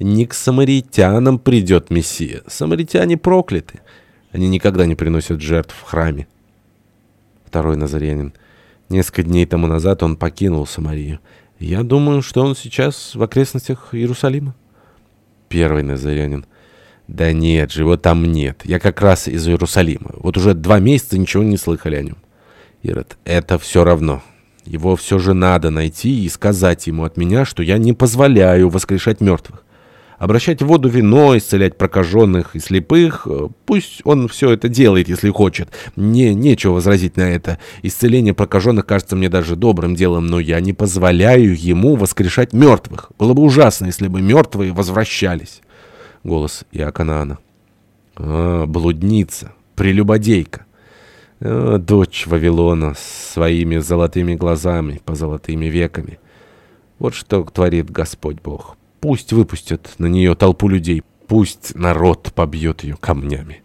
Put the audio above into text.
Не к самаритянам придет Мессия. Самаритяне прокляты. Они никогда не приносят жертв в храме. Второй Назарянин. Несколько дней тому назад он покинул Самарию. Я думаю, что он сейчас в окрестностях Иерусалима. Первый Назарянин. Да нет же, его там нет. Я как раз из Иерусалима. Вот уже два месяца ничего не слыхали о нем. Ирод. Это все равно. Его все же надо найти и сказать ему от меня, что я не позволяю воскрешать мертвых обращать в воду вино, исцелять прокаженных и слепых. Э, пусть он все это делает, если хочет. Мне нечего возразить на это. Исцеление прокаженных кажется мне даже добрым делом, но я не позволяю ему воскрешать мертвых. Было бы ужасно, если бы мертвые возвращались. Голос Иоканаана. А, блудница, прелюбодейка. А, дочь Вавилона с своими золотыми глазами, по золотыми веками. Вот что творит Господь Бог. Пусть выпустят на нее толпу людей, пусть народ побьет ее камнями.